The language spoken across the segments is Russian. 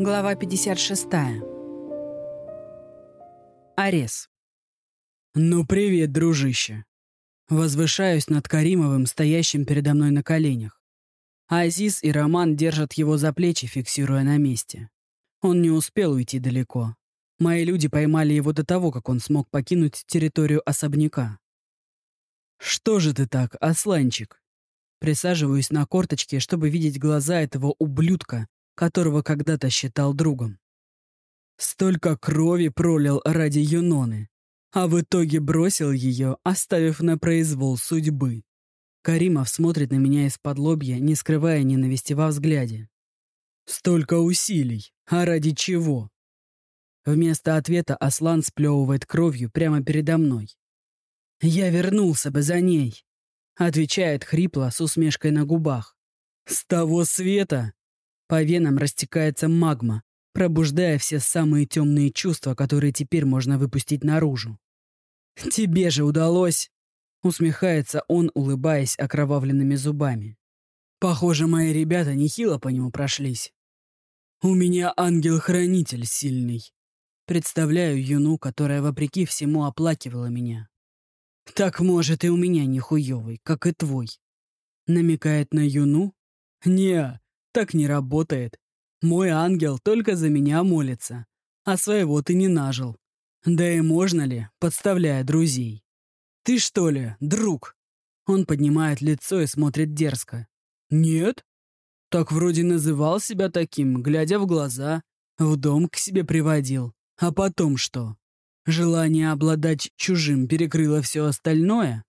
Глава 56. Арес. «Ну привет, дружище!» Возвышаюсь над Каримовым, стоящим передо мной на коленях. Азиз и Роман держат его за плечи, фиксируя на месте. Он не успел уйти далеко. Мои люди поймали его до того, как он смог покинуть территорию особняка. «Что же ты так, Асланчик?» Присаживаюсь на корточке, чтобы видеть глаза этого ублюдка, которого когда-то считал другом. Столько крови пролил ради Юноны, а в итоге бросил ее, оставив на произвол судьбы. Каримов смотрит на меня из-под лобья, не скрывая ненависти во взгляде. Столько усилий, а ради чего? Вместо ответа Аслан сплевывает кровью прямо передо мной. «Я вернулся бы за ней», — отвечает хрипло с усмешкой на губах. «С того света?» По венам растекается магма, пробуждая все самые темные чувства, которые теперь можно выпустить наружу. «Тебе же удалось!» — усмехается он, улыбаясь окровавленными зубами. «Похоже, мои ребята нехило по нему прошлись. У меня ангел-хранитель сильный. Представляю Юну, которая, вопреки всему, оплакивала меня. Так, может, и у меня нихуёвый, как и твой. Намекает на Юну? Не, так не работает. Мой ангел только за меня молится, а своего ты не нажил. Да и можно ли, подставляя друзей? Ты что ли, друг? Он поднимает лицо и смотрит дерзко. Нет? Так вроде называл себя таким, глядя в глаза, в дом к себе приводил. А потом что? Желание обладать чужим перекрыло все остальное?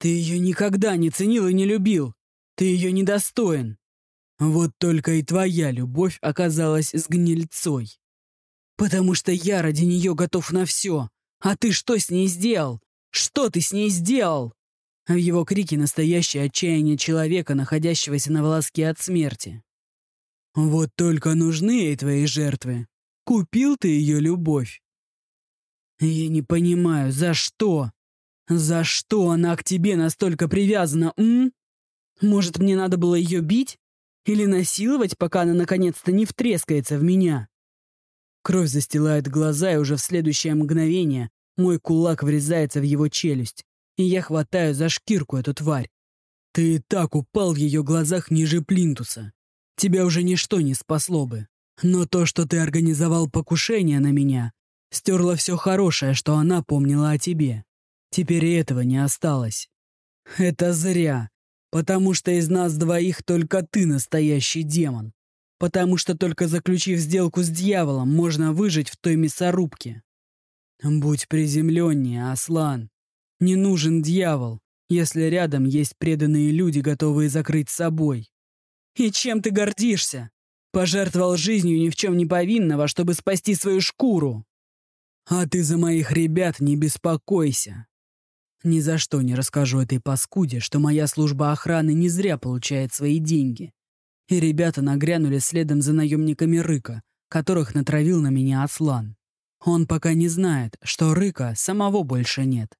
Ты ее никогда не ценил и не любил. Ты ее недостоин. Вот только и твоя любовь оказалась с гнильцой. Потому что я ради нее готов на все. А ты что с ней сделал? Что ты с ней сделал? В его крике настоящее отчаяние человека, находящегося на волоске от смерти. Вот только нужны ей твои жертвы. Купил ты ее любовь. Я не понимаю, за что? За что она к тебе настолько привязана, м? Может, мне надо было ее бить? Или насиловать, пока она наконец-то не втрескается в меня. Кровь застилает глаза, и уже в следующее мгновение мой кулак врезается в его челюсть, и я хватаю за шкирку эту тварь. Ты и так упал в ее глазах ниже плинтуса. Тебя уже ничто не спасло бы. Но то, что ты организовал покушение на меня, стерло все хорошее, что она помнила о тебе. Теперь и этого не осталось. Это зря. Потому что из нас двоих только ты настоящий демон. Потому что только заключив сделку с дьяволом, можно выжить в той мясорубке. Будь приземленнее, Аслан. Не нужен дьявол, если рядом есть преданные люди, готовые закрыть собой. И чем ты гордишься? Пожертвовал жизнью ни в чем не повинного, чтобы спасти свою шкуру. А ты за моих ребят не беспокойся. Ни за что не расскажу этой паскуде, что моя служба охраны не зря получает свои деньги. И ребята нагрянули следом за наемниками Рыка, которых натравил на меня Аслан. Он пока не знает, что Рыка самого больше нет.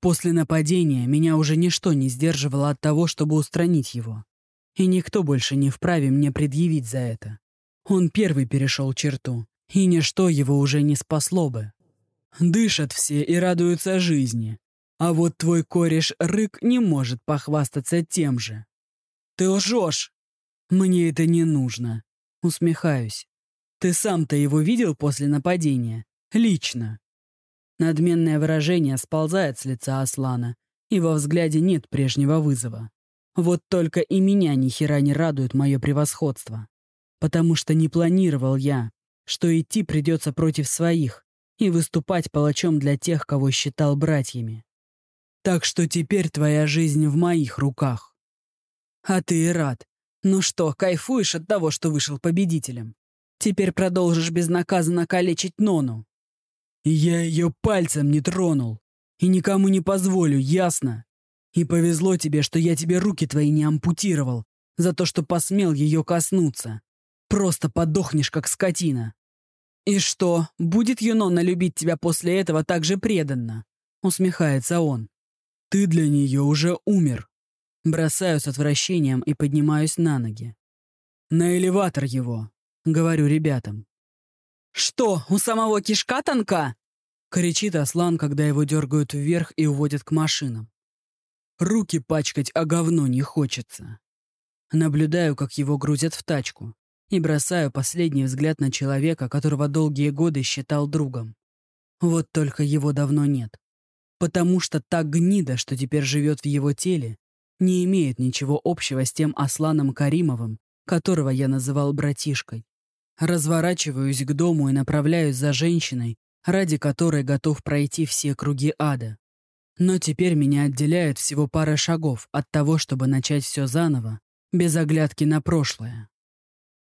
После нападения меня уже ничто не сдерживало от того, чтобы устранить его. И никто больше не вправе мне предъявить за это. Он первый перешел черту, и ничто его уже не спасло бы. Дышат все и радуются жизни, а вот твой кореш Рык не может похвастаться тем же. Ты лжешь. Мне это не нужно. Усмехаюсь. Ты сам-то его видел после нападения? Лично. Надменное выражение сползает с лица Аслана, и во взгляде нет прежнего вызова. Вот только и меня ни хера не радует мое превосходство. Потому что не планировал я, что идти придется против своих и выступать палачом для тех, кого считал братьями. Так что теперь твоя жизнь в моих руках. А ты и рад. Ну что, кайфуешь от того, что вышел победителем? Теперь продолжишь безнаказанно калечить Нону. Я ее пальцем не тронул. И никому не позволю, ясно? И повезло тебе, что я тебе руки твои не ампутировал, за то, что посмел ее коснуться. Просто подохнешь, как скотина. И что, будет Юнона любить тебя после этого так же преданно? Усмехается он. Ты для нее уже умер. Бросаю с отвращением и поднимаюсь на ноги. На элеватор его. Говорю ребятам. «Что, у самого кишка тонка?» Кричит Аслан, когда его дергают вверх и уводят к машинам. Руки пачкать, а говно не хочется. Наблюдаю, как его грузят в тачку, и бросаю последний взгляд на человека, которого долгие годы считал другом. Вот только его давно нет. Потому что та гнида, что теперь живет в его теле, не имеет ничего общего с тем Асланом Каримовым, которого я называл братишкой. Разворачиваюсь к дому и направляюсь за женщиной, ради которой готов пройти все круги ада. Но теперь меня отделяет всего пара шагов от того, чтобы начать все заново, без оглядки на прошлое.